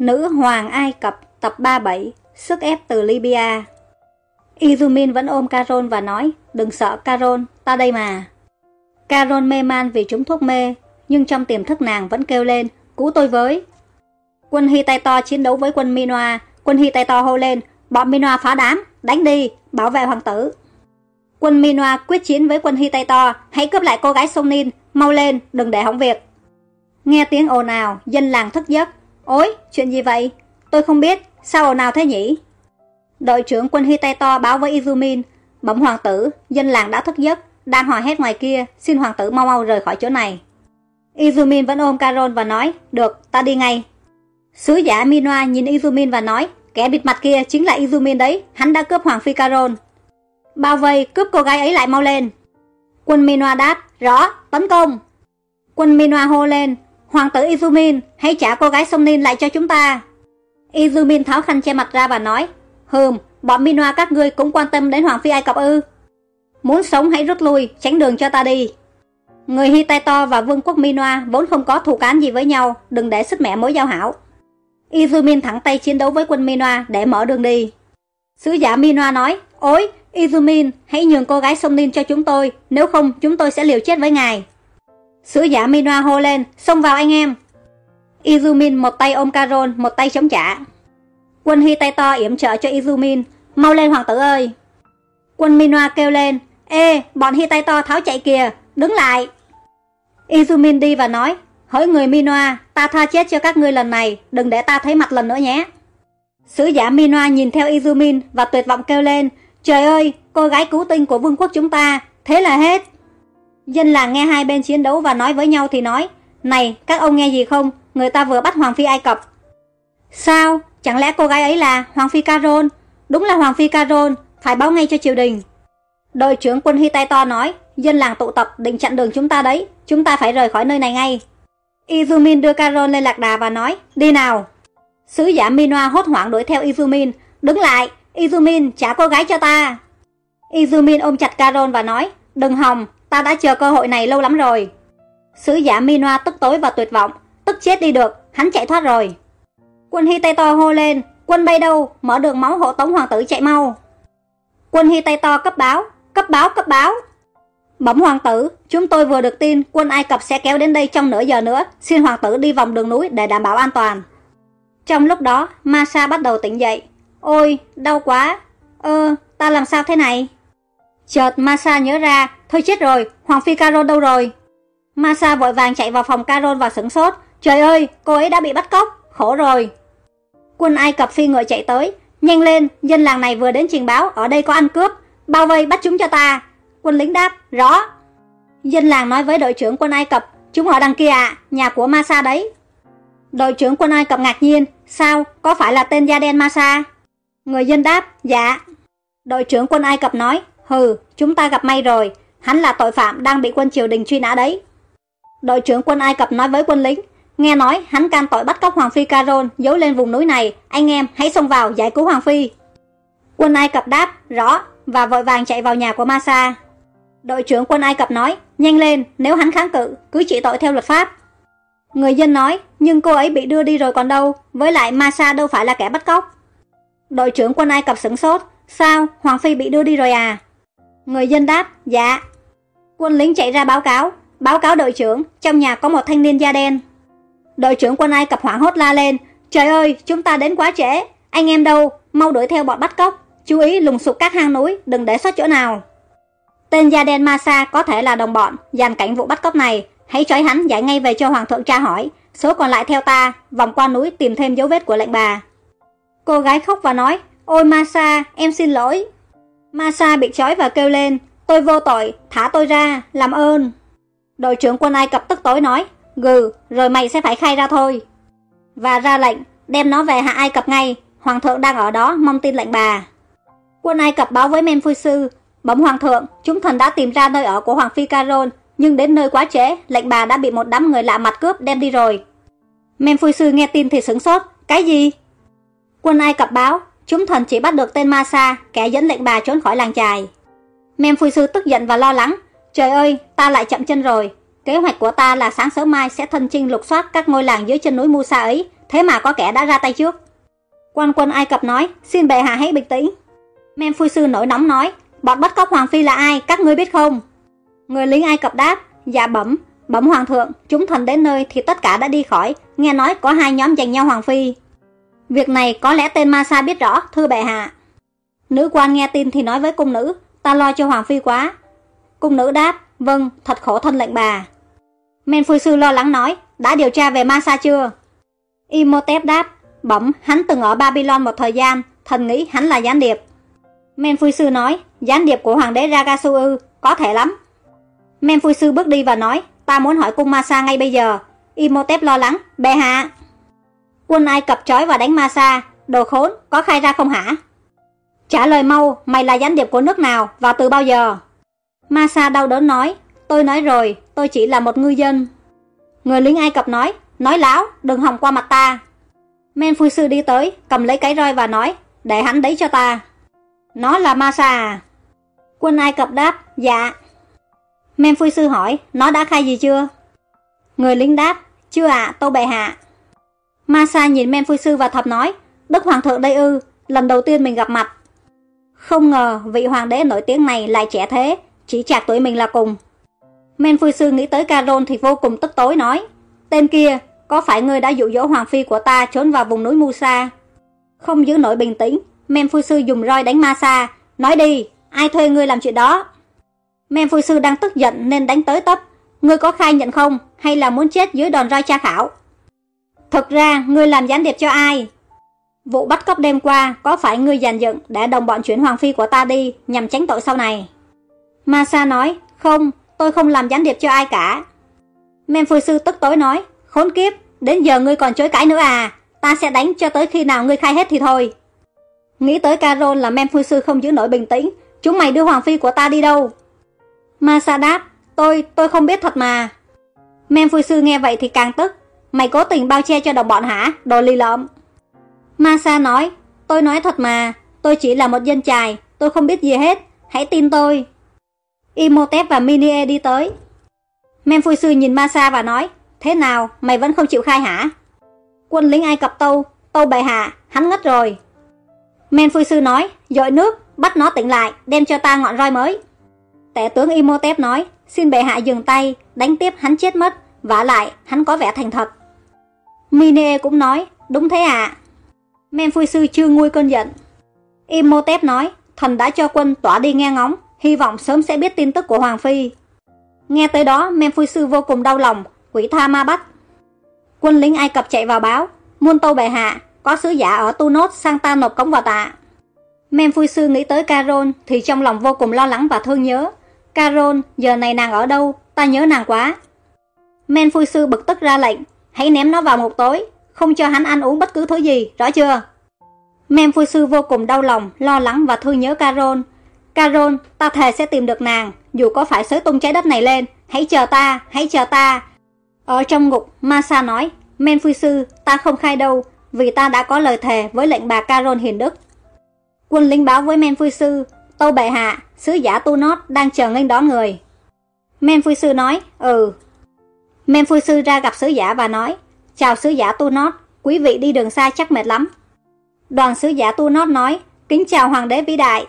Nữ Hoàng Ai Cập tập 37 Sức ép từ Libya. Izumin vẫn ôm Caron và nói Đừng sợ Caron, ta đây mà. Caron mê man vì trúng thuốc mê Nhưng trong tiềm thức nàng vẫn kêu lên Cứu tôi với. Quân Hy tay to chiến đấu với quân Minoa Quân Hy tay to hô lên Bọn Minoa phá đám, đánh đi, bảo vệ hoàng tử. Quân Minoa quyết chiến với quân Hy tay to Hãy cướp lại cô gái sông Nin Mau lên, đừng để hỏng việc. Nghe tiếng ồn ào, dân làng thức giấc Ôi, chuyện gì vậy? Tôi không biết, sao ồn nào thế nhỉ? Đội trưởng quân Hy tay to báo với Izumin Bẩm hoàng tử, dân làng đã thức giấc Đang hò hét ngoài kia, xin hoàng tử mau mau rời khỏi chỗ này. Izumin vẫn ôm Caron và nói Được, ta đi ngay. Sứ giả Minoa nhìn Izumin và nói Kẻ bịt mặt kia chính là Izumin đấy Hắn đã cướp Hoàng Phi Caron. Bao vây cướp cô gái ấy lại mau lên. Quân Minoa đáp Rõ, tấn công. Quân Minoa hô lên Hoàng tử Izumin Hãy trả cô gái sông Nin lại cho chúng ta Izumin tháo khăn che mặt ra và nói Hừm, bọn Minoa các ngươi cũng quan tâm đến Hoàng Phi Ai Cập ư Muốn sống hãy rút lui Tránh đường cho ta đi Người Hittito và vương quốc Minoa vốn không có thù cán gì với nhau Đừng để sức mẹ mối giao hảo Izumin thẳng tay chiến đấu với quân Minoa để mở đường đi. Sứ giả Minoa nói, Ôi, Izumin, hãy nhường cô gái sông Nin cho chúng tôi, nếu không chúng tôi sẽ liều chết với ngài. Sứ giả Minoa hô lên, xông vào anh em. Izumin một tay ôm Caron, một tay chống trả. Quân Hy tay to yểm trợ cho Izumin, mau lên hoàng tử ơi. Quân Minoa kêu lên, Ê, bọn Hy tay to tháo chạy kìa, đứng lại. Izumin đi và nói, Hỡi người Minoa, ta tha chết cho các ngươi lần này, đừng để ta thấy mặt lần nữa nhé. Sứ giả Minoa nhìn theo Izumin và tuyệt vọng kêu lên, Trời ơi, cô gái cứu tinh của vương quốc chúng ta, thế là hết. Dân làng nghe hai bên chiến đấu và nói với nhau thì nói, Này, các ông nghe gì không, người ta vừa bắt Hoàng Phi Ai Cập. Sao, chẳng lẽ cô gái ấy là Hoàng Phi Caron? Đúng là Hoàng Phi Caron, phải báo ngay cho triều đình. Đội trưởng quân Hittito nói, dân làng tụ tập định chặn đường chúng ta đấy, chúng ta phải rời khỏi nơi này ngay. Izumin đưa Caron lên lạc đà và nói, đi nào. Sứ giả Minoa hốt hoảng đuổi theo Izumin, đứng lại, Izumin trả cô gái cho ta. Izumin ôm chặt Caron và nói, đừng hòng, ta đã chờ cơ hội này lâu lắm rồi. Sứ giả Minoa tức tối và tuyệt vọng, tức chết đi được, hắn chạy thoát rồi. Quân Hittito hô lên, quân bay đâu, mở đường máu hộ tống hoàng tử chạy mau. Quân Hittito cấp báo, cấp báo, cấp báo. Bẩm hoàng tử, chúng tôi vừa được tin quân Ai Cập sẽ kéo đến đây trong nửa giờ nữa, xin hoàng tử đi vòng đường núi để đảm bảo an toàn. Trong lúc đó, Masa bắt đầu tỉnh dậy. Ôi, đau quá. Ơ, ta làm sao thế này? Chợt Masa nhớ ra, thôi chết rồi, Hoàng Phi Carol đâu rồi? Masa vội vàng chạy vào phòng Carol và sửng sốt. Trời ơi, cô ấy đã bị bắt cóc, khổ rồi. Quân Ai Cập phi ngựa chạy tới. Nhanh lên, dân làng này vừa đến trình báo, ở đây có ăn cướp. Bao vây bắt chúng cho ta. Quân lính đáp, rõ. Dân làng nói với đội trưởng quân Ai Cập, chúng ở đằng kia ạ, nhà của Masa đấy. Đội trưởng quân Ai Cập ngạc nhiên, sao, có phải là tên da đen Masa? Người dân đáp, dạ. Đội trưởng quân Ai Cập nói, hừ, chúng ta gặp may rồi, hắn là tội phạm đang bị quân triều đình truy nã đấy. Đội trưởng quân Ai Cập nói với quân lính, nghe nói hắn can tội bắt cóc Hoàng Phi Caron giấu lên vùng núi này, anh em hãy xông vào giải cứu Hoàng Phi. Quân Ai Cập đáp, rõ, và vội vàng chạy vào nhà của Masa. Đội trưởng quân Ai Cập nói, nhanh lên, nếu hắn kháng cự, cứ trị tội theo luật pháp. Người dân nói, nhưng cô ấy bị đưa đi rồi còn đâu, với lại Masa đâu phải là kẻ bắt cóc. Đội trưởng quân Ai Cập sửng sốt, sao, Hoàng Phi bị đưa đi rồi à? Người dân đáp, dạ. Quân lính chạy ra báo cáo, báo cáo đội trưởng, trong nhà có một thanh niên da đen. Đội trưởng quân Ai Cập hoảng hốt la lên, trời ơi, chúng ta đến quá trễ, anh em đâu, mau đuổi theo bọn bắt cóc, chú ý lùng sụp các hang núi, đừng để sót chỗ nào. Tên da đen Masa có thể là đồng bọn, dàn cảnh vụ bắt cóc này. Hãy trói hắn giải ngay về cho Hoàng thượng tra hỏi. Số còn lại theo ta, vòng qua núi tìm thêm dấu vết của lệnh bà. Cô gái khóc và nói, ôi Masa, em xin lỗi. Masa bị trói và kêu lên, tôi vô tội, thả tôi ra, làm ơn. Đội trưởng quân Ai Cập tức tối nói, gừ, rồi mày sẽ phải khai ra thôi. Và ra lệnh, đem nó về hạ Ai Cập ngay, Hoàng thượng đang ở đó, mong tin lệnh bà. Quân Ai Cập báo với Men Sư, Bẩm hoàng thượng, chúng thần đã tìm ra nơi ở của Hoàng Phi Caron, nhưng đến nơi quá trễ, lệnh bà đã bị một đám người lạ mặt cướp đem đi rồi. Memphui sư nghe tin thì sửng sốt, cái gì? Quân Ai Cập báo, chúng thần chỉ bắt được tên Masa, kẻ dẫn lệnh bà trốn khỏi làng trài. Memphui sư tức giận và lo lắng, trời ơi, ta lại chậm chân rồi. Kế hoạch của ta là sáng sớm mai sẽ thân chinh lục soát các ngôi làng dưới chân núi Musa ấy, thế mà có kẻ đã ra tay trước. Quan quân Ai Cập nói, xin bệ hạ hãy bình tĩnh. Mem phu Sư nổi nóng nói, bọn bắt cóc Hoàng Phi là ai, các ngươi biết không? Người lính Ai Cập đáp, dạ bẩm, bẩm Hoàng thượng, chúng thần đến nơi thì tất cả đã đi khỏi, nghe nói có hai nhóm giành nhau Hoàng Phi. Việc này có lẽ tên Ma Sa biết rõ, thưa bệ hạ. Nữ quan nghe tin thì nói với cung nữ, ta lo cho Hoàng Phi quá. Cung nữ đáp, vâng, thật khổ thân lệnh bà. Men phu Sư lo lắng nói, đã điều tra về Ma Sa chưa? Imhotep đáp, bẩm, hắn từng ở Babylon một thời gian, thần nghĩ hắn là gián điệp. Men phu Sư nói, gián điệp của hoàng đế Ragasu ư, có thể lắm. Men phu Sư bước đi và nói, ta muốn hỏi cung Ma Sa ngay bây giờ. Imhotep lo lắng, bệ hạ. Quân Ai Cập trói và đánh Ma Sa, đồ khốn, có khai ra không hả? Trả lời mau, mày là gián điệp của nước nào và từ bao giờ? Ma Sa đau đớn nói, tôi nói rồi, tôi chỉ là một ngư dân. Người lính Ai Cập nói, nói láo, đừng hòng qua mặt ta. Men Phu Sư đi tới, cầm lấy cái roi và nói, để hắn đấy cho ta. Nó là Ma Sa à? Quân Ai Cập đáp, dạ. Men Phu Sư hỏi, nó đã khai gì chưa? Người lính đáp, chưa ạ, à, bệ hạ. Ma Sa nhìn Men Phu Sư và thập nói, Đức Hoàng thượng đây ư, lần đầu tiên mình gặp mặt. Không ngờ vị hoàng đế nổi tiếng này lại trẻ thế, chỉ chạc tuổi mình là cùng. Men Phu Sư nghĩ tới Caron thì vô cùng tức tối nói, tên kia, có phải ngươi đã dụ dỗ hoàng phi của ta trốn vào vùng núi Musa? Không giữ nổi bình tĩnh, Men Phu Sư dùng roi đánh Ma Sa, nói đi, ai thuê ngươi làm chuyện đó? Men Phu Sư đang tức giận nên đánh tới tấp, ngươi có khai nhận không, hay là muốn chết dưới đòn roi tra khảo? Thực ra, ngươi làm gián điệp cho ai? Vụ bắt cóc đêm qua có phải ngươi dàn dựng để đồng bọn chuyển hoàng phi của ta đi nhằm tránh tội sau này? Masa nói, không, tôi không làm gián điệp cho ai cả. Men Sư tức tối nói, khốn kiếp, đến giờ ngươi còn chối cãi nữa à, ta sẽ đánh cho tới khi nào ngươi khai hết thì thôi. Nghĩ tới Carol là Men Sư không giữ nổi bình tĩnh, chúng mày đưa hoàng phi của ta đi đâu? Masa đáp, tôi, tôi không biết thật mà. Men Sư nghe vậy thì càng tức, mày cố tình bao che cho đồng bọn hả, đồ lì lợm. Masa nói, tôi nói thật mà, tôi chỉ là một dân chài, tôi không biết gì hết, hãy tin tôi. Imhotep và Minie đi tới. Sư nhìn Masa và nói, thế nào, mày vẫn không chịu khai hả? Quân lính Ai Cập tâu, tâu bệ hạ, hắn ngất rồi. Sư nói, dội nước, bắt nó tỉnh lại, đem cho ta ngọn roi mới. Tể tướng Imhotep nói, xin bệ hạ dừng tay, đánh tiếp hắn chết mất, vả lại, hắn có vẻ thành thật. Mine cũng nói, đúng thế ạ. À. Memphui sư chưa nguôi cơn giận. Imhotep nói, thần đã cho quân tỏa đi nghe ngóng, hy vọng sớm sẽ biết tin tức của Hoàng Phi. Nghe tới đó, Memphui sư vô cùng đau lòng, quỷ tha ma bắt. Quân lính Ai Cập chạy vào báo, muôn tâu bệ hạ, có sứ giả ở Tu Nốt sang ta nộp cống vào tạ. Memphui sư nghĩ tới Caron thì trong lòng vô cùng lo lắng và thương nhớ. Caron, giờ này nàng ở đâu, ta nhớ nàng quá. Memphui sư bực tức ra lệnh, hãy ném nó vào một tối, không cho hắn ăn uống bất cứ thứ gì, rõ chưa? Memphui sư vô cùng đau lòng, lo lắng và thương nhớ Caron. Caron, ta thề sẽ tìm được nàng, dù có phải xới tung trái đất này lên, hãy chờ ta, hãy chờ ta. Ở trong ngục, Masa nói, Memphui sư, ta không khai đâu, vì ta đã có lời thề với lệnh bà Caron hiền đức. Quân lính báo với Memphui sư, Tâu bệ hạ, sứ giả Tu Nót đang chờ nghênh đón người. Memphui sư nói, ừ. Memphui sư ra gặp sứ giả và nói, chào sứ giả Tu Nót, quý vị đi đường xa chắc mệt lắm. Đoàn sứ giả Tu Nót nói, kính chào hoàng đế vĩ đại.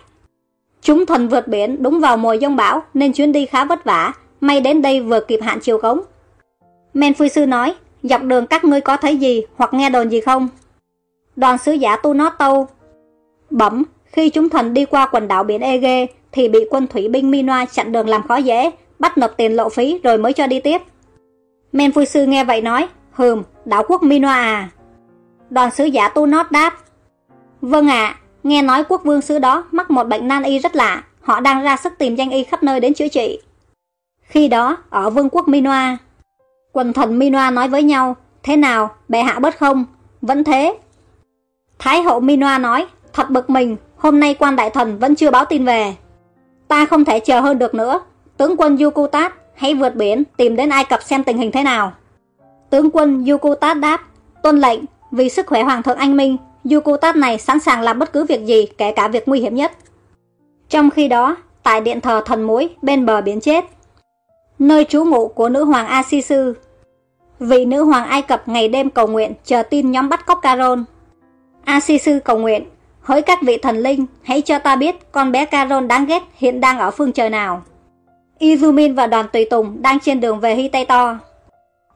Chúng thần vượt biển đúng vào mùa giông bão nên chuyến đi khá vất vả, may đến đây vừa kịp hạn chiều cống. Men Phu Sư nói, dọc đường các ngươi có thấy gì hoặc nghe đồn gì không? Đoàn sứ giả Tu Nót tâu. Bẩm, khi chúng thần đi qua quần đảo biển Ege thì bị quân thủy binh Minoa chặn đường làm khó dễ, bắt nộp tiền lộ phí rồi mới cho đi tiếp. Men vui Sư nghe vậy nói, hừm, đảo quốc Minoa à? Đoàn sứ giả Tu Nót đáp. Vâng ạ, nghe nói quốc vương sứ đó mắc một bệnh nan y rất lạ, họ đang ra sức tìm danh y khắp nơi đến chữa trị. Khi đó, ở vương quốc Minoa, quần thần Minoa nói với nhau, thế nào, bệ hạ bớt không? Vẫn thế. Thái hậu Minoa nói, thật bực mình, hôm nay quan đại thần vẫn chưa báo tin về. Ta không thể chờ hơn được nữa, tướng quân Yukutat hãy vượt biển tìm đến Ai Cập xem tình hình thế nào. Tướng quân Yukutat đáp, tuân lệnh, vì sức khỏe hoàng thượng anh minh, Yukutat này sẵn sàng làm bất cứ việc gì, kể cả việc nguy hiểm nhất. Trong khi đó, tại điện thờ thần muối bên bờ biển chết, nơi trú ngụ của nữ hoàng Asisu, Vị nữ hoàng Ai Cập ngày đêm cầu nguyện chờ tin nhóm bắt cóc Caron Asisu cầu nguyện, hỡi các vị thần linh, hãy cho ta biết con bé Caron đáng ghét hiện đang ở phương trời nào. Izumin và đoàn tùy tùng đang trên đường về Hiteto.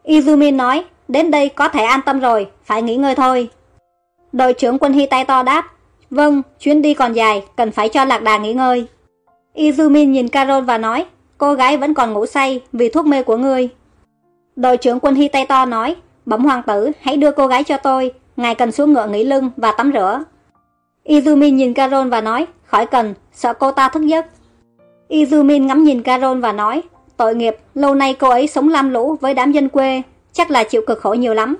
Izumin nói, đến đây có thể an tâm rồi, phải nghỉ ngơi thôi. Đội trưởng quân Hiteto đáp, vâng, chuyến đi còn dài, cần phải cho lạc đà nghỉ ngơi. Izumin nhìn Carol và nói, cô gái vẫn còn ngủ say vì thuốc mê của ngươi. Đội trưởng quân Hiteto nói, bẩm hoàng tử, hãy đưa cô gái cho tôi, ngài cần xuống ngựa nghỉ lưng và tắm rửa. Izumin nhìn Carol và nói, khỏi cần, sợ cô ta thức giấc. Izumin ngắm nhìn Carol và nói, tội nghiệp, lâu nay cô ấy sống lam lũ với đám dân quê, chắc là chịu cực khổ nhiều lắm.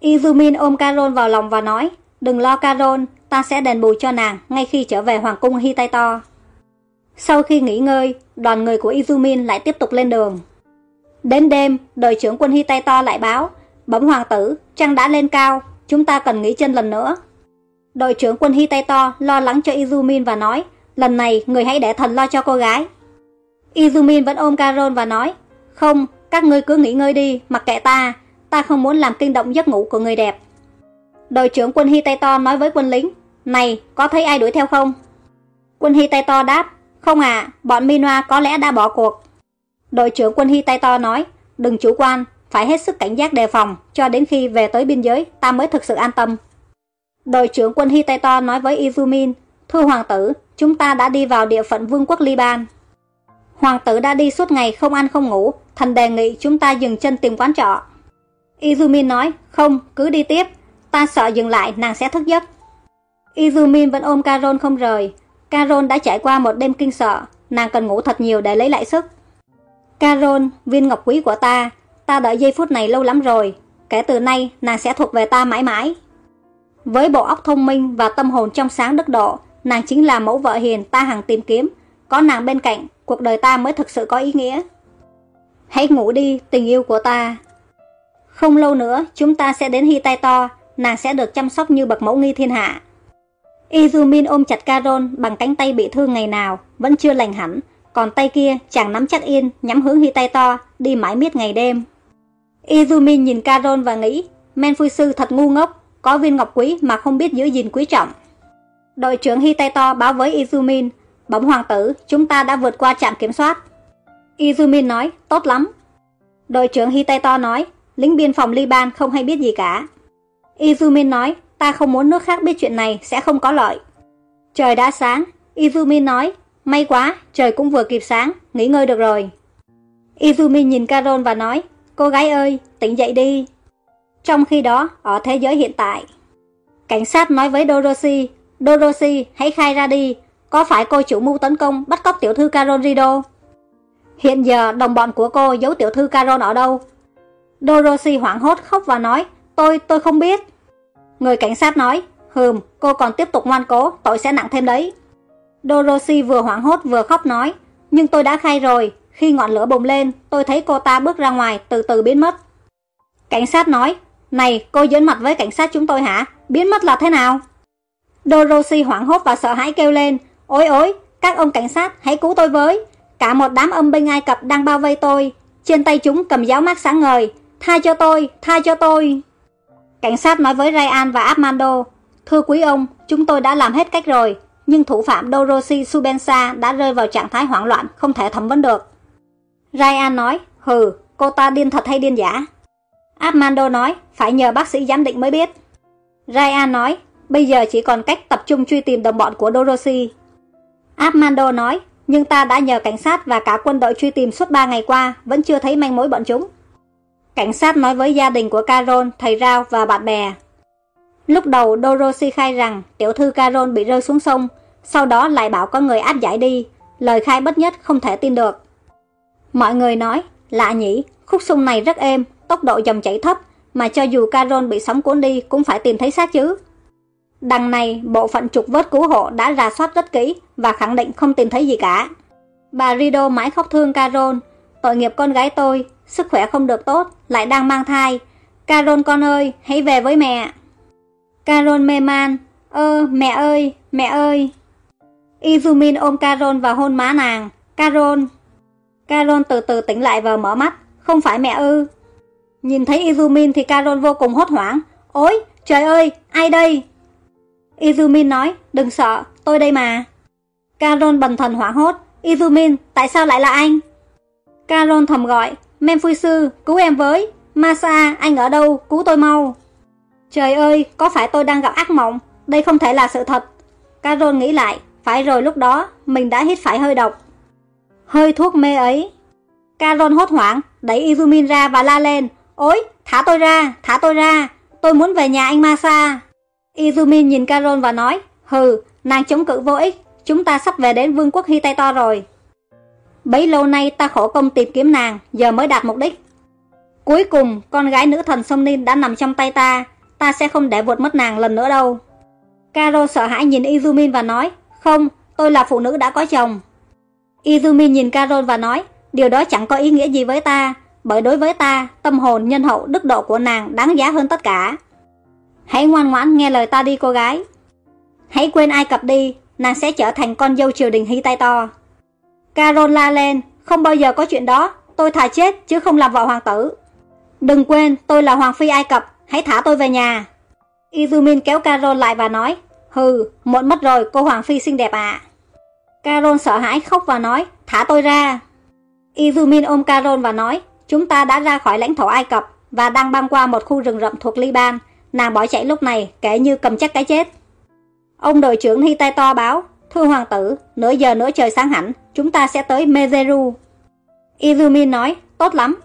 Izumin ôm Carol vào lòng và nói, đừng lo Carol, ta sẽ đền bù cho nàng ngay khi trở về hoàng cung Hitaito. Sau khi nghỉ ngơi, đoàn người của Izumin lại tiếp tục lên đường. Đến đêm, đội trưởng quân Hitaito lại báo, Bấm hoàng tử, trăng đã lên cao, chúng ta cần nghỉ chân lần nữa. Đội trưởng quân Hitaito lo lắng cho Izumin và nói, lần này người hãy để thần lo cho cô gái. Izumin vẫn ôm Carol và nói, không, các ngươi cứ nghỉ ngơi đi, mặc kệ ta, ta không muốn làm kinh động giấc ngủ của người đẹp. Đội trưởng quân Hitaito nói với quân lính, này, có thấy ai đuổi theo không? Quân Hitaito đáp, không à, bọn Minoa có lẽ đã bỏ cuộc. Đội trưởng quân Hitaito nói, đừng chủ quan, phải hết sức cảnh giác đề phòng, cho đến khi về tới biên giới, ta mới thực sự an tâm. Đội trưởng quân Hitaito nói với Izumin, thưa hoàng tử, chúng ta đã đi vào địa phận vương quốc Liban. Hoàng tử đã đi suốt ngày không ăn không ngủ, thần đề nghị chúng ta dừng chân tìm quán trọ. Izumin nói, không, cứ đi tiếp, ta sợ dừng lại nàng sẽ thức giấc. Izumin vẫn ôm Carol không rời, Carol đã trải qua một đêm kinh sợ, nàng cần ngủ thật nhiều để lấy lại sức. Carol, viên ngọc quý của ta, ta đợi giây phút này lâu lắm rồi, kể từ nay nàng sẽ thuộc về ta mãi mãi. Với bộ óc thông minh và tâm hồn trong sáng đức độ, nàng chính là mẫu vợ hiền ta hằng tìm kiếm, có nàng bên cạnh, cuộc đời ta mới thực sự có ý nghĩa. Hãy ngủ đi, tình yêu của ta. Không lâu nữa, chúng ta sẽ đến Hitaito, nàng sẽ được chăm sóc như bậc mẫu nghi thiên hạ. Izumin ôm chặt Carol bằng cánh tay bị thương ngày nào, vẫn chưa lành hẳn, còn tay kia chàng nắm chắc yên, nhắm hướng Hitaito, đi mãi miết ngày đêm. Izumin nhìn Carol và nghĩ, men phui sư thật ngu ngốc, có viên ngọc quý mà không biết giữ gìn quý trọng. Đội trưởng Hiteto báo với Izumin, bóng hoàng tử, chúng ta đã vượt qua trạm kiểm soát. Izumin nói, tốt lắm. Đội trưởng Hiteto nói, lính biên phòng Liban không hay biết gì cả. Izumin nói, ta không muốn nước khác biết chuyện này sẽ không có lợi. Trời đã sáng, Izumin nói, may quá, trời cũng vừa kịp sáng, nghỉ ngơi được rồi. Izumin nhìn Carol và nói, cô gái ơi, tỉnh dậy đi. Trong khi đó, ở thế giới hiện tại, cảnh sát nói với Doroshi, Dorothy hãy khai ra đi, có phải cô chủ mưu tấn công bắt cóc tiểu thư Carol Rido? Hiện giờ đồng bọn của cô giấu tiểu thư Carol ở đâu? Dorothy hoảng hốt khóc và nói, tôi, tôi không biết. Người cảnh sát nói, hừm, cô còn tiếp tục ngoan cố, tội sẽ nặng thêm đấy. Dorothy vừa hoảng hốt vừa khóc nói, nhưng tôi đã khai rồi, khi ngọn lửa bùng lên, tôi thấy cô ta bước ra ngoài, từ từ biến mất. Cảnh sát nói, này, cô dẫn mặt với cảnh sát chúng tôi hả? Biến mất là thế nào? Dorothy hoảng hốt và sợ hãi kêu lên, ôi ôi, các ông cảnh sát, hãy cứu tôi với. Cả một đám âm binh Ai Cập đang bao vây tôi, trên tay chúng cầm giáo mát sáng ngời. Tha cho tôi, tha cho tôi. Cảnh sát nói với Ryan và Armando, Thưa quý ông, chúng tôi đã làm hết cách rồi, nhưng thủ phạm Dorothy Subensa đã rơi vào trạng thái hoảng loạn, không thể thẩm vấn được. Ryan nói, hừ, cô ta điên thật hay điên giả? Armando nói, phải nhờ bác sĩ giám định mới biết. Ryan nói, bây giờ chỉ còn cách tập trung truy tìm đồng bọn của dorothy, Armando nói, nhưng ta đã nhờ cảnh sát và cả quân đội truy tìm suốt 3 ngày qua, vẫn chưa thấy manh mối bọn chúng. Cảnh sát nói với gia đình của Carol, thầy Rao và bạn bè. Lúc đầu Dorothy khai rằng tiểu thư Carol bị rơi xuống sông, sau đó lại bảo có người áp giải đi, lời khai bất nhất không thể tin được. Mọi người nói, lạ nhỉ, khúc sông này rất êm, tốc độ dòng chảy thấp, mà cho dù Carol bị sóng cuốn đi cũng phải tìm thấy xác chứ. Đằng này, bộ phận trục vớt cứu hộ đã rà soát rất kỹ và khẳng định không tìm thấy gì cả. Bà Rido mãi khóc thương Carol, tội nghiệp con gái tôi, sức khỏe không được tốt, lại đang mang thai. Carol con ơi, hãy về với mẹ. Carol mê man, ơ, mẹ ơi, mẹ ơi. Izumin ôm Carol và hôn má nàng. Carol. Carol từ từ tỉnh lại và mở mắt, không phải mẹ ư. Nhìn thấy Izumin thì Carol vô cùng hốt hoảng. Ôi, trời ơi, ai đây? Izumin nói, đừng sợ, tôi đây mà. Carol bần thần hoảng hốt. Izumin, tại sao lại là anh? Carol thầm gọi, Memphis, sư, cứu em với. Masa, anh ở đâu, cứu tôi mau. Trời ơi, có phải tôi đang gặp ác mộng? Đây không thể là sự thật. Carol nghĩ lại, phải rồi lúc đó, mình đã hít phải hơi độc. Hơi thuốc mê ấy. Carol hốt hoảng, đẩy Izumin ra và la lên. Ôi, thả tôi ra, thả tôi ra. Tôi muốn về nhà anh Masa. Izumin nhìn Carol và nói, hừ, nàng chống cự vô ích, chúng ta sắp về đến vương quốc Hitaito rồi. Bấy lâu nay ta khổ công tìm kiếm nàng, giờ mới đạt mục đích. Cuối cùng, con gái nữ thần sông Nin đã nằm trong tay ta, ta sẽ không để vượt mất nàng lần nữa đâu. Carol sợ hãi nhìn Izumin và nói, không, tôi là phụ nữ đã có chồng. Izumin nhìn Carol và nói, điều đó chẳng có ý nghĩa gì với ta, bởi đối với ta, tâm hồn, nhân hậu, đức độ của nàng đáng giá hơn tất cả. Hãy ngoan ngoãn nghe lời ta đi cô gái. Hãy quên Ai Cập đi, nàng sẽ trở thành con dâu triều đình Hy tay to. Carol la lên, không bao giờ có chuyện đó, tôi thà chết chứ không làm vợ hoàng tử. Đừng quên, tôi là hoàng phi Ai Cập, hãy thả tôi về nhà. Izumin kéo Carol lại và nói, hừ, muộn mất rồi cô hoàng phi xinh đẹp ạ. À. Carol sợ hãi khóc và nói, thả tôi ra. Izumin ôm Carol và nói, chúng ta đã ra khỏi lãnh thổ Ai Cập và đang băng qua một khu rừng rậm thuộc Liban. Nàng bỏ chạy lúc này, kể như cầm chắc cái chết. Ông đội trưởng Hy tay to báo, thưa hoàng tử, nửa giờ nữa trời sáng hẳn, chúng ta sẽ tới Mezeru. Izumin nói, tốt lắm.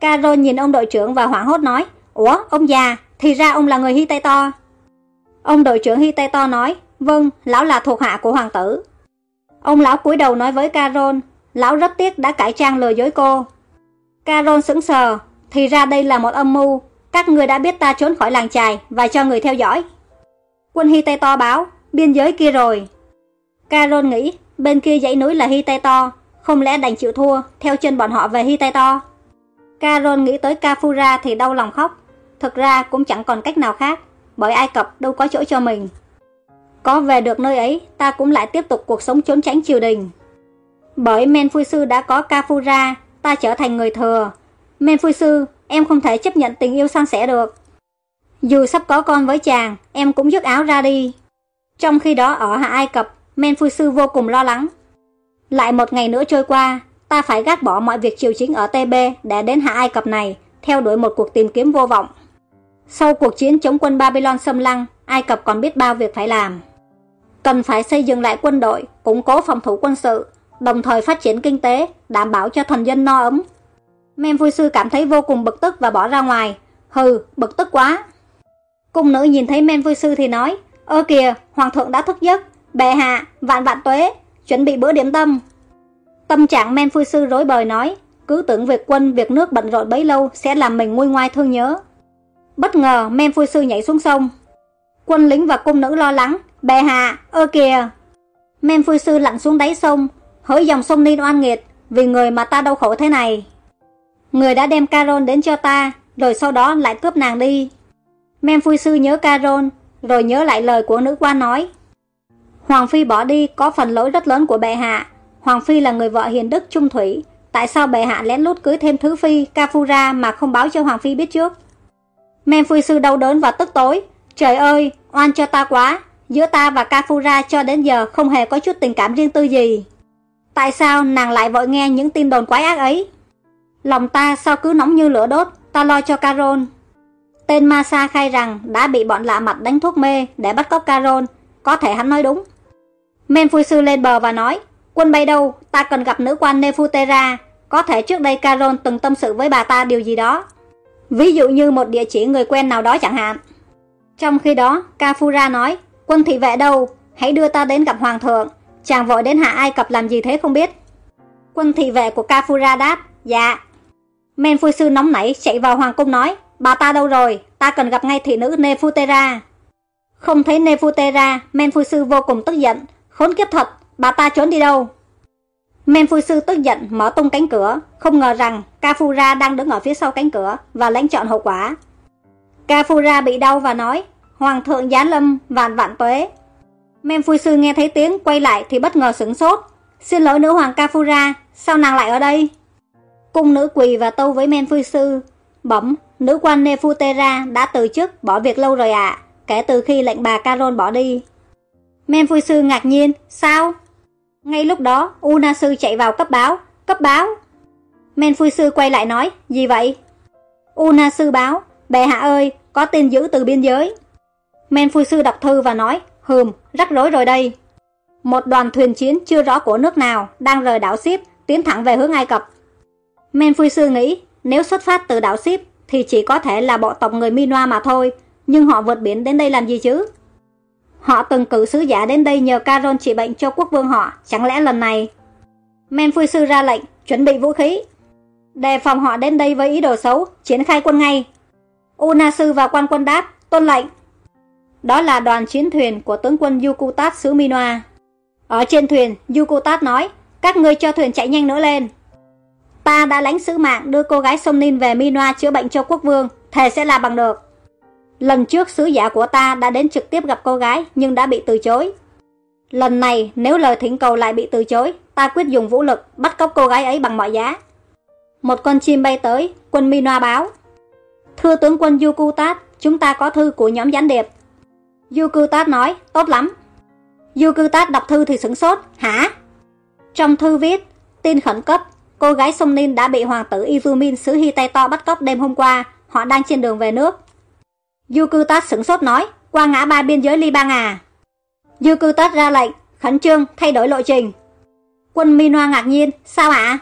Carol nhìn ông đội trưởng và hoảng hốt nói, ủa, ông già, thì ra ông là người Hy tay to. Ông đội trưởng Hy tay to nói, vâng, lão là thuộc hạ của hoàng tử. Ông lão cúi đầu nói với Carol, lão rất tiếc đã cải trang lừa dối cô. Carol sững sờ, thì ra đây là một âm mưu, các người đã biết ta trốn khỏi làng trài và cho người theo dõi. Quân Hy tây to báo, biên giới kia rồi. Carol nghĩ, bên kia dãy núi là Hy tây to, không lẽ đành chịu thua, theo chân bọn họ về Hy tây to. Carol nghĩ tới Kafura thì đau lòng khóc, thực ra cũng chẳng còn cách nào khác, bởi Ai Cập đâu có chỗ cho mình. Có về được nơi ấy, ta cũng lại tiếp tục cuộc sống trốn tránh triều đình. Bởi Menfui Sư đã có Kafura, ta trở thành người thừa. Menfui Sư, em không thể chấp nhận tình yêu san sẻ được. Dù sắp có con với chàng, em cũng dứt áo ra đi. Trong khi đó ở Hạ Ai Cập, men phu Sư vô cùng lo lắng. Lại một ngày nữa trôi qua, ta phải gác bỏ mọi việc triều chính ở TB để đến Hạ Ai Cập này, theo đuổi một cuộc tìm kiếm vô vọng. Sau cuộc chiến chống quân Babylon xâm lăng, Ai Cập còn biết bao việc phải làm. Cần phải xây dựng lại quân đội, củng cố phòng thủ quân sự, đồng thời phát triển kinh tế, đảm bảo cho thần dân no ấm. Men vui sư cảm thấy vô cùng bực tức và bỏ ra ngoài. Hừ, bực tức quá. Cung nữ nhìn thấy men vui sư thì nói, ơ kìa, hoàng thượng đã thức giấc, bệ hạ, vạn vạn tuế, chuẩn bị bữa điểm tâm. Tâm trạng men vui sư rối bời nói, cứ tưởng việc quân, việc nước bận rộn bấy lâu sẽ làm mình nguôi ngoai thương nhớ. Bất ngờ men vui sư nhảy xuống sông. Quân lính và cung nữ lo lắng, bệ hạ, ơ kìa. Men vui sư lặn xuống đáy sông, hỡi dòng sông ninh oan nghiệt, vì người mà ta đau khổ thế này. Người đã đem Carol đến cho ta, rồi sau đó lại cướp nàng đi. Men sư nhớ Carol, rồi nhớ lại lời của nữ quan nói. Hoàng Phi bỏ đi có phần lỗi rất lớn của bệ hạ. Hoàng Phi là người vợ hiền đức trung thủy. Tại sao bệ hạ lén lút cưới thêm thứ phi, Kafura mà không báo cho Hoàng Phi biết trước? Men sư đau đớn và tức tối. Trời ơi, oan cho ta quá. Giữa ta và Kafura cho đến giờ không hề có chút tình cảm riêng tư gì. Tại sao nàng lại vội nghe những tin đồn quái ác ấy? Lòng ta sao cứ nóng như lửa đốt, ta lo cho Carol. Tên Masa khai rằng đã bị bọn lạ mặt đánh thuốc mê để bắt cóc Carol. Có thể hắn nói đúng. Men sư lên bờ và nói, quân bay đâu, ta cần gặp nữ quan Nefutera. Có thể trước đây Carol từng tâm sự với bà ta điều gì đó. Ví dụ như một địa chỉ người quen nào đó chẳng hạn. Trong khi đó, Kafura nói, quân thị vệ đâu, hãy đưa ta đến gặp hoàng thượng. Chàng vội đến hạ Ai Cập làm gì thế không biết. Quân thị vệ của Kafura đáp, dạ. Men phu sư nóng nảy chạy vào hoàng cung nói, bà ta đâu rồi, ta cần gặp ngay thị nữ Nefutera. Không thấy Nefutera, Men phu sư vô cùng tức giận, Khốn kiếp thật, bà ta trốn đi đâu? Men phu sư tức giận mở tung cánh cửa, không ngờ rằng Kafura đang đứng ở phía sau cánh cửa và lãnh chọn hậu quả. Kafura bị đau và nói, Hoàng thượng giá lâm, vạn vạn tuế. Men phu sư nghe thấy tiếng quay lại thì bất ngờ sửng sốt. Xin lỗi nữ hoàng Kafura, sao nàng lại ở đây? Cung nữ quỳ và tâu với men phu sư. Bẩm, nữ quan Nefutera đã từ chức bỏ việc lâu rồi ạ, kể từ khi lệnh bà Carol bỏ đi. Men phu sư ngạc nhiên, sao? Ngay lúc đó, Una sư chạy vào cấp báo, cấp báo. Men phu sư quay lại nói, gì vậy? Una sư báo, bệ hạ ơi, có tin dữ từ biên giới. Men phu sư đọc thư và nói, hừm, rắc rối rồi đây. Một đoàn thuyền chiến chưa rõ của nước nào đang rời đảo Ship tiến thẳng về hướng Ai Cập. Men phu sư nghĩ, nếu xuất phát từ đảo Ship thì chỉ có thể là bộ tộc người Minoa mà thôi, nhưng họ vượt biển đến đây làm gì chứ? Họ từng cử sứ giả đến đây nhờ Caron trị bệnh cho quốc vương họ, chẳng lẽ lần này? Men phu sư ra lệnh, chuẩn bị vũ khí. Đề phòng họ đến đây với ý đồ xấu, triển khai quân ngay. Una sư và quan quân đáp, tuân lệnh. Đó là đoàn chiến thuyền của tướng quân Yukutat xứ Minoa. Ở trên thuyền, Yukutat nói, các ngươi cho thuyền chạy nhanh nữa lên. Ta đã lãnh sứ mạng đưa cô gái sông ninh về Minoa chữa bệnh cho quốc vương, thề sẽ làm bằng được. Lần trước sứ giả của ta đã đến trực tiếp gặp cô gái nhưng đã bị từ chối. Lần này nếu lời thỉnh cầu lại bị từ chối, ta quyết dùng vũ lực bắt cóc cô gái ấy bằng mọi giá. Một con chim bay tới, quân Minoa báo. Thưa tướng quân Yukutat, chúng ta có thư của nhóm gián điệp. Yukutat nói, tốt lắm. Yukutat đọc thư thì sửng sốt, hả? Trong thư viết, tin khẩn cấp, cô gái sông Nin đã bị hoàng tử Izumin xứ Hitaito bắt cóc đêm hôm qua, họ đang trên đường về nước. Yukutat sửng sốt nói, qua ngã ba biên giới Liban à. Yukutat ra lệnh, khẩn trương, thay đổi lộ trình. Quân Minoa ngạc nhiên, sao ạ? À?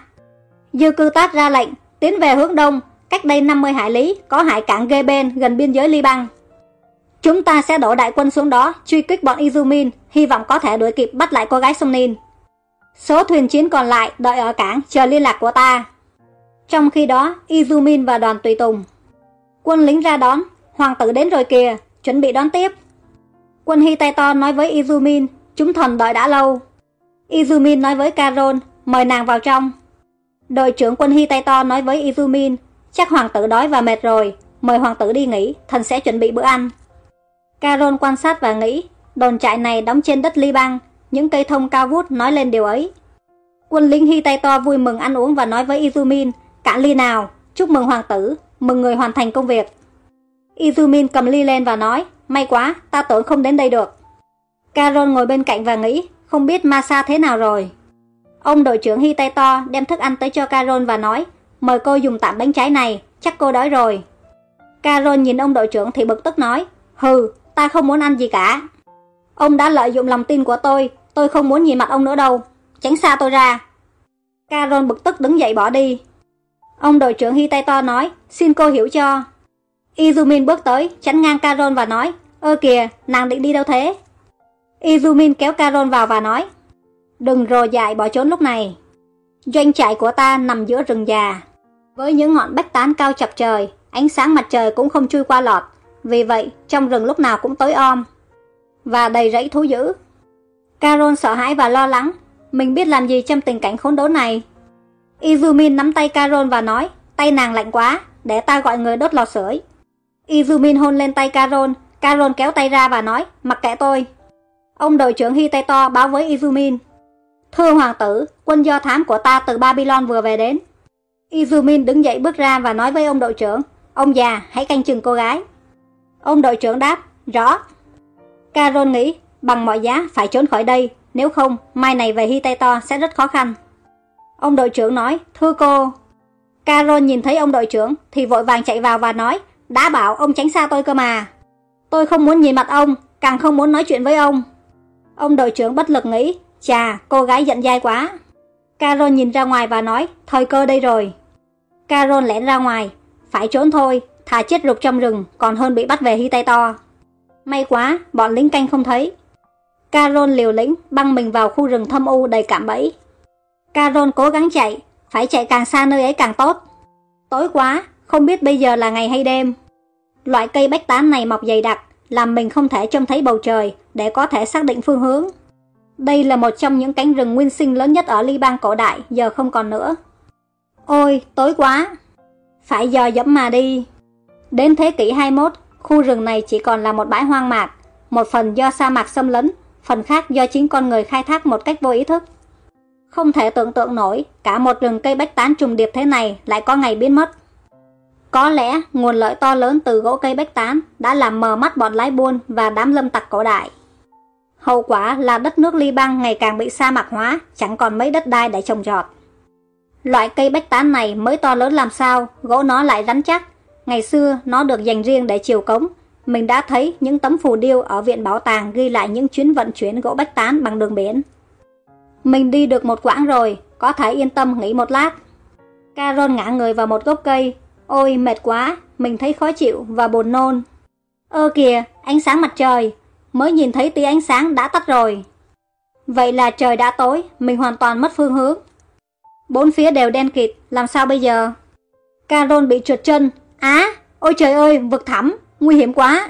Yukutat ra lệnh, tiến về hướng đông, cách đây 50 hải lý, có hải cảng Geben gần biên giới Liban. Chúng ta sẽ đổ đại quân xuống đó, truy kích bọn Izumin, hy vọng có thể đuổi kịp bắt lại cô gái sông Nin. Số thuyền chiến còn lại đợi ở cảng chờ liên lạc của ta. Trong khi đó, Izumin và đoàn tùy tùng. Quân lính ra đón, hoàng tử đến rồi kìa, chuẩn bị đón tiếp. Quân Hitaito nói với Izumin, chúng thần đợi đã lâu. Izumin nói với Carol, mời nàng vào trong. Đội trưởng quân Hitaito nói với Izumin, chắc hoàng tử đói và mệt rồi, mời hoàng tử đi nghỉ, thần sẽ chuẩn bị bữa ăn. Carol quan sát và nghĩ, đồn trại này đóng trên đất Liban, những cây thông cao vút nói lên điều ấy. Quân lính Hitaito vui mừng ăn uống và nói với Izumin, cạn ly nào, chúc mừng hoàng tử, mừng người hoàn thành công việc. Izumin cầm ly lên và nói, may quá, ta tưởng không đến đây được. Caron ngồi bên cạnh và nghĩ, không biết Masa thế nào rồi. Ông đội trưởng Hitaito đem thức ăn tới cho Caron và nói, mời cô dùng tạm bánh trái này, chắc cô đói rồi. Caron nhìn ông đội trưởng thì bực tức nói, hừ, ta không muốn ăn gì cả. Ông đã lợi dụng lòng tin của tôi, tôi không muốn nhìn mặt ông nữa đâu, tránh xa tôi ra. Caron bực tức đứng dậy bỏ đi. Ông đội trưởng Hitaito nói, xin cô hiểu cho. Izumin bước tới, chắn ngang Caron và nói, ơ kìa, nàng định đi đâu thế? Izumin kéo Caron vào và nói, đừng rồ dại bỏ trốn lúc này. Doanh trại của ta nằm giữa rừng già. Với những ngọn bách tán cao chập trời, ánh sáng mặt trời cũng không chui qua lọt. Vì vậy, trong rừng lúc nào cũng tối om. Và đầy rẫy thú dữ. Carol sợ hãi và lo lắng. Mình biết làm gì trong tình cảnh khốn đốn này. Izumin nắm tay Carol và nói, tay nàng lạnh quá, để ta gọi người đốt lò sưởi. Izumin hôn lên tay Carol, Carol kéo tay ra và nói, mặc kệ tôi. Ông đội trưởng Hiteto báo với Izumin. Thưa hoàng tử, quân do thám của ta từ Babylon vừa về đến. Izumin đứng dậy bước ra và nói với ông đội trưởng, ông già, hãy canh chừng cô gái. Ông đội trưởng đáp, rõ. Carol nghĩ, bằng mọi giá phải trốn khỏi đây, nếu không, mai này về Hiteto sẽ rất khó khăn. Ông đội trưởng nói, thưa cô. carol nhìn thấy ông đội trưởng thì vội vàng chạy vào và nói, đã bảo ông tránh xa tôi cơ mà. Tôi không muốn nhìn mặt ông, càng không muốn nói chuyện với ông. Ông đội trưởng bất lực nghĩ, chà, cô gái giận dai quá. Carol nhìn ra ngoài và nói, thời cơ đây rồi. Carol lẻn ra ngoài, phải trốn thôi, thà chết rục trong rừng còn hơn bị bắt về hy tay to. May quá, bọn lính canh không thấy caron liều lĩnh băng mình vào khu rừng thâm u đầy cạm bẫy. caron cố gắng chạy, phải chạy càng xa nơi ấy càng tốt. Tối quá, không biết bây giờ là ngày hay đêm. Loại cây bách tán này mọc dày đặc, làm mình không thể trông thấy bầu trời để có thể xác định phương hướng. Đây là một trong những cánh rừng nguyên sinh lớn nhất ở Liban cổ đại, giờ không còn nữa. Ôi, tối quá! Phải dò dẫm mà đi. Đến thế kỷ 21, khu rừng này chỉ còn là một bãi hoang mạc, một phần do sa mạc xâm lấn, phần khác do chính con người khai thác một cách vô ý thức. Không thể tưởng tượng nổi, cả một rừng cây bách tán trùng điệp thế này lại có ngày biến mất. Có lẽ nguồn lợi to lớn từ gỗ cây bách tán đã làm mờ mắt bọn lái buôn và đám lâm tặc cổ đại. Hậu quả là đất nước Liban ngày càng bị sa mạc hóa, chẳng còn mấy đất đai để trồng trọt. Loại cây bách tán này mới to lớn làm sao, gỗ nó lại rắn chắc. Ngày xưa nó được dành riêng để chiều cống. Mình đã thấy những tấm phù điêu ở viện bảo tàng ghi lại những chuyến vận chuyển gỗ bách tán bằng đường biển. Mình đi được một quãng rồi, có thể yên tâm nghỉ một lát. Carol ngã người vào một gốc cây. Ôi mệt quá, mình thấy khó chịu và buồn nôn. Ơ kìa, ánh sáng mặt trời, mới nhìn thấy tia ánh sáng đã tắt rồi. Vậy là trời đã tối, mình hoàn toàn mất phương hướng. Bốn phía đều đen kịt, làm sao bây giờ? Carol bị trượt chân. Á, ôi trời ơi, vực thẳm, nguy hiểm quá.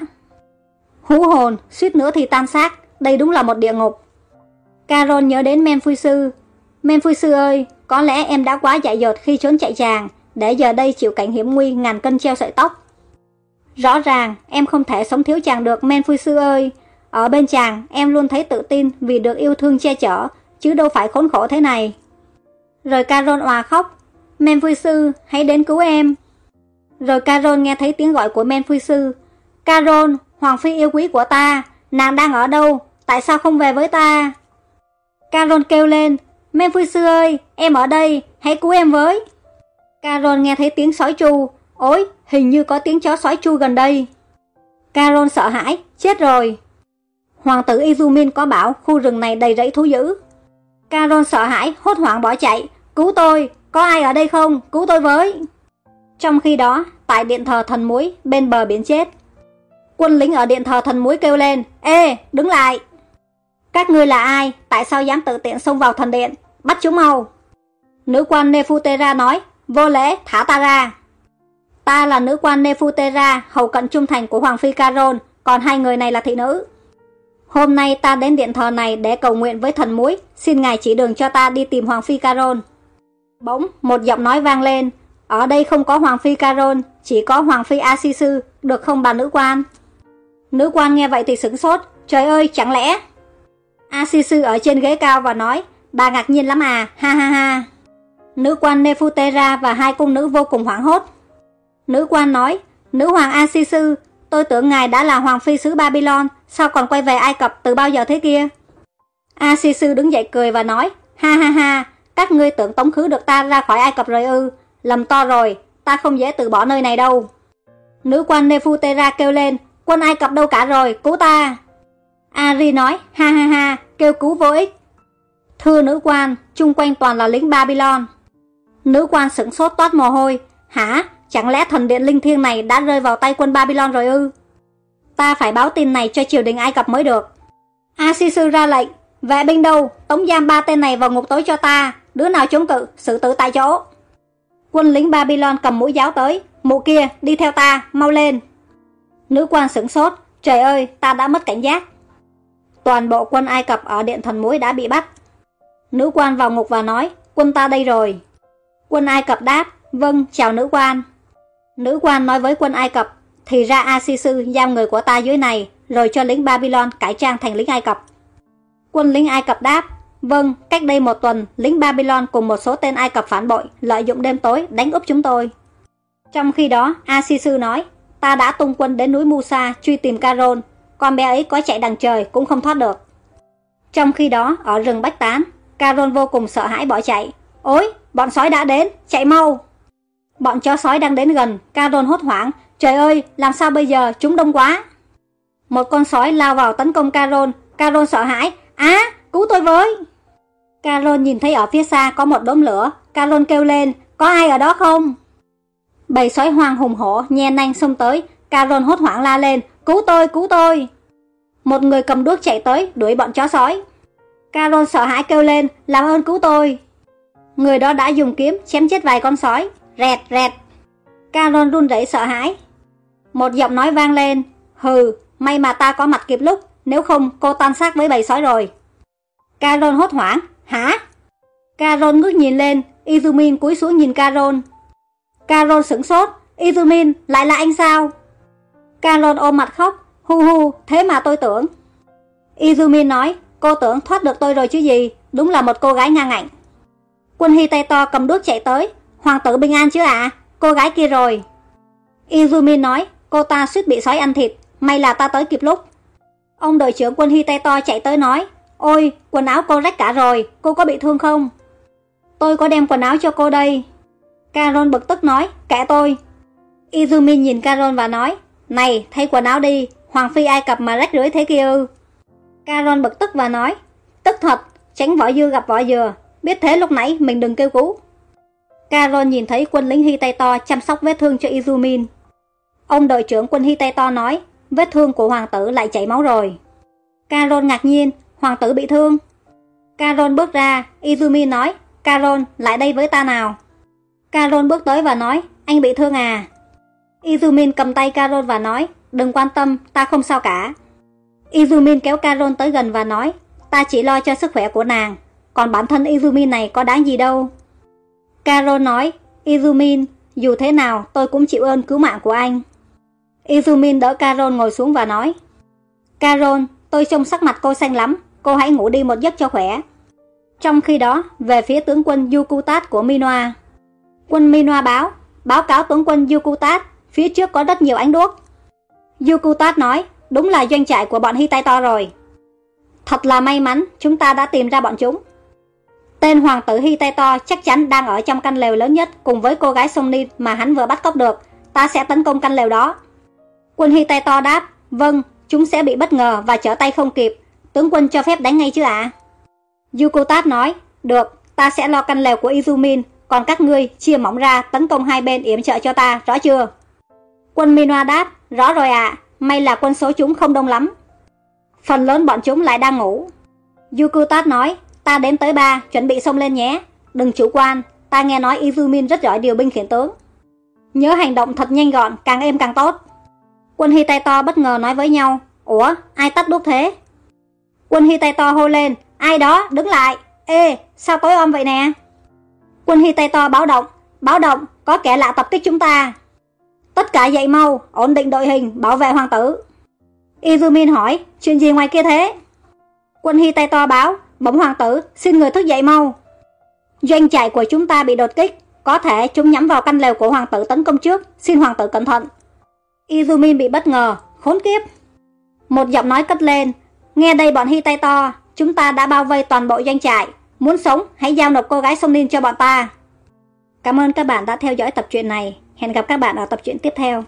Hú hồn, suýt nữa thì tan xác, đây đúng là một địa ngục. Carol nhớ đến Men Sư. Men Sư ơi, có lẽ em đã quá dại dột khi trốn chạy chàng, để giờ đây chịu cảnh hiểm nguy ngàn cân treo sợi tóc. Rõ ràng, em không thể sống thiếu chàng được Men Sư ơi. Ở bên chàng, em luôn thấy tự tin vì được yêu thương che chở, chứ đâu phải khốn khổ thế này. Rồi Carol òa khóc. Men Phui Sư, hãy đến cứu em. Rồi Carol nghe thấy tiếng gọi của Men Phui Sư. Carol, Hoàng Phi yêu quý của ta, nàng đang ở đâu? Tại sao không về với ta? Carol kêu lên, Men ơi, em ở đây, hãy cứu em với. Carol nghe thấy tiếng sói chu. Ôi, hình như có tiếng chó sói chu gần đây. Carol sợ hãi, chết rồi. Hoàng tử Izumin có bảo khu rừng này đầy rẫy thú dữ. Carol sợ hãi, hốt hoảng bỏ chạy. Cứu tôi, có ai ở đây không? Cứu tôi với. Trong khi đó, tại điện thờ thần muối, bên bờ biển chết. Quân lính ở điện thờ thần muối kêu lên, Ê, đứng lại. Các ngươi là ai? Tại sao dám tự tiện xông vào thần điện? Bắt chúng mau. Nữ quan Nefutera nói, vô lễ, thả ta ra. Ta là nữ quan Nefutera, hầu cận trung thành của Hoàng Phi Caron, còn hai người này là thị nữ. Hôm nay ta đến điện thờ này để cầu nguyện với thần muối, xin ngài chỉ đường cho ta đi tìm Hoàng Phi Caron. Bỗng, một giọng nói vang lên, ở đây không có Hoàng Phi Caron, chỉ có Hoàng Phi Asisu, được không bà nữ quan? Nữ quan nghe vậy thì sửng sốt, trời ơi, chẳng lẽ... Asisu ở trên ghế cao và nói, bà ngạc nhiên lắm à, ha ha ha. Nữ quan Nefutera và hai cung nữ vô cùng hoảng hốt. Nữ quan nói, nữ hoàng Asisu, tôi tưởng ngài đã là hoàng phi xứ Babylon, sao còn quay về Ai Cập từ bao giờ thế kia? Asisu đứng dậy cười và nói, ha ha ha, các ngươi tưởng tống khứ được ta ra khỏi Ai Cập rồi ư, lầm to rồi, ta không dễ từ bỏ nơi này đâu. Nữ quan Nefutera kêu lên, quân Ai Cập đâu cả rồi, cứu ta. Ari nói, ha ha ha, kêu cứu vô ích. Thưa nữ quan, chung quanh toàn là lính Babylon. Nữ quan sửng sốt toát mồ hôi. Hả? Chẳng lẽ thần điện linh thiêng này đã rơi vào tay quân Babylon rồi ư? Ta phải báo tin này cho triều đình Ai Cập mới được. Asisu ra lệnh. Vệ binh đâu? Tống giam ba tên này vào ngục tối cho ta. Đứa nào chống cự, xử tử tại chỗ. Quân lính Babylon cầm mũi giáo tới. Mụ kia, đi theo ta, mau lên. Nữ quan sửng sốt. Trời ơi, ta đã mất cảnh giác. Toàn bộ quân Ai Cập ở điện thần mũi đã bị bắt. Nữ quan vào ngục và nói, quân ta đây rồi. Quân Ai Cập đáp, vâng, chào nữ quan. Nữ quan nói với quân Ai Cập, thì ra Asisu giam người của ta dưới này, rồi cho lính Babylon cải trang thành lính Ai Cập. Quân lính Ai Cập đáp, vâng, cách đây một tuần, lính Babylon cùng một số tên Ai Cập phản bội, lợi dụng đêm tối, đánh úp chúng tôi. Trong khi đó, Asisu nói, ta đã tung quân đến núi Musa truy tìm Carol, con bé ấy có chạy đằng trời cũng không thoát được. Trong khi đó, ở rừng Bách Tán, Carol vô cùng sợ hãi bỏ chạy. Ôi, bọn sói đã đến, chạy mau! Bọn chó sói đang đến gần, Carol hốt hoảng. Trời ơi, làm sao bây giờ, chúng đông quá. Một con sói lao vào tấn công Carol. Carol sợ hãi. Á, cứu tôi với! Carol nhìn thấy ở phía xa có một đốm lửa. Carol kêu lên, có ai ở đó không? Bầy sói hoang hùng hổ, nhe nanh xông tới. Carol hốt hoảng la lên, cứu tôi, cứu tôi! Một người cầm đuốc chạy tới, đuổi bọn chó sói. Carol sợ hãi kêu lên, làm ơn cứu tôi. Người đó đã dùng kiếm chém chết vài con sói. Rẹt rẹt. Carol run rẩy sợ hãi. Một giọng nói vang lên. Hừ, may mà ta có mặt kịp lúc, nếu không cô tan xác với bầy sói rồi. Carol hốt hoảng. Hả? Carol ngước nhìn lên, Izumin cúi xuống nhìn Carol. Carol sửng sốt. Izumin, lại là anh sao? Carol ôm mặt khóc. Hu hu, thế mà tôi tưởng. Izumin nói, cô tưởng thoát được tôi rồi chứ gì, đúng là một cô gái ngang ngạnh. Quân Hy tay to cầm đuốc chạy tới, hoàng tử bình an chứ ạ, cô gái kia rồi. Izumi nói, cô ta suýt bị sói ăn thịt, may là ta tới kịp lúc. Ông đội trưởng quân Hiteto chạy tới nói, ôi, quần áo cô rách cả rồi, cô có bị thương không? Tôi có đem quần áo cho cô đây. Carol bực tức nói, kệ tôi. Izumi nhìn Carol và nói, này, thay quần áo đi, Hoàng Phi Ai Cập mà rách rưới thế kia ư. Carol bực tức và nói, tức thật, tránh vỏ dưa gặp vỏ dừa, biết thế lúc nãy mình đừng kêu cứu. Carol nhìn thấy quân lính Hiteto chăm sóc vết thương cho Izumin. Ông đội trưởng quân Hiteto nói, vết thương của hoàng tử lại chảy máu rồi. Carol ngạc nhiên, hoàng tử bị thương. Carol bước ra, Izumi nói, Carol, lại đây với ta nào. Carol bước tới và nói, anh bị thương à? Izumin cầm tay Carol và nói, đừng quan tâm, ta không sao cả. Izumin kéo Carol tới gần và nói, ta chỉ lo cho sức khỏe của nàng, còn bản thân Izumin này có đáng gì đâu. Carol nói, Izumin, dù thế nào tôi cũng chịu ơn cứu mạng của anh. Izumin đỡ Carol ngồi xuống và nói, Carol, tôi trông sắc mặt cô xanh lắm, cô hãy ngủ đi một giấc cho khỏe. Trong khi đó, về phía tướng quân Yukutat của Minoa. Quân Minoa báo, báo cáo tướng quân Yukutat, phía trước có rất nhiều ánh đuốc. Yukutat nói, đúng là doanh trại của bọn Hittite rồi. Thật là may mắn, chúng ta đã tìm ra bọn chúng. Tên hoàng tử Hittite chắc chắn đang ở trong căn lều lớn nhất cùng với cô gái sông Nin mà hắn vừa bắt cóc được. Ta sẽ tấn công căn lều đó. Quân Hittite đáp, vâng, chúng sẽ bị bất ngờ và trở tay không kịp. Tướng quân cho phép đánh ngay chứ ạ? À? Yukutat nói, được, ta sẽ lo căn lều của Izumin, còn các ngươi chia mỏng ra tấn công hai bên yểm trợ cho ta, rõ chưa? Quân Minoa đáp, rõ rồi ạ, may là quân số chúng không đông lắm. Phần lớn bọn chúng lại đang ngủ. Yukutat nói, ta đếm tới ba, chuẩn bị xông lên nhé. Đừng chủ quan, ta nghe nói Izumin rất giỏi điều binh khiển tướng. Nhớ hành động thật nhanh gọn, càng êm càng tốt. Quân Hittite bất ngờ nói với nhau, Ủa, ai tắt đúc thế? Quân Hittite hô lên, ai đó, đứng lại. Ê, sao tối om vậy nè? Quân Hittite báo động, báo động, có kẻ lạ tập kích chúng ta. Tất cả dậy mau, ổn định đội hình, bảo vệ hoàng tử. Izumin hỏi, chuyện gì ngoài kia thế? Quân Hittite báo, bỗng hoàng tử, xin người thức dậy mau. Doanh trại của chúng ta bị đột kích, có thể chúng nhắm vào căn lều của hoàng tử tấn công trước, xin hoàng tử cẩn thận. Izumin bị bất ngờ, khốn kiếp. Một giọng nói cất lên, nghe đây bọn Hittite, chúng ta đã bao vây toàn bộ doanh trại, muốn sống hãy giao nộp cô gái sông Ninh cho bọn ta. Cảm ơn các bạn đã theo dõi tập truyện này, hẹn gặp các bạn ở tập truyện tiếp theo.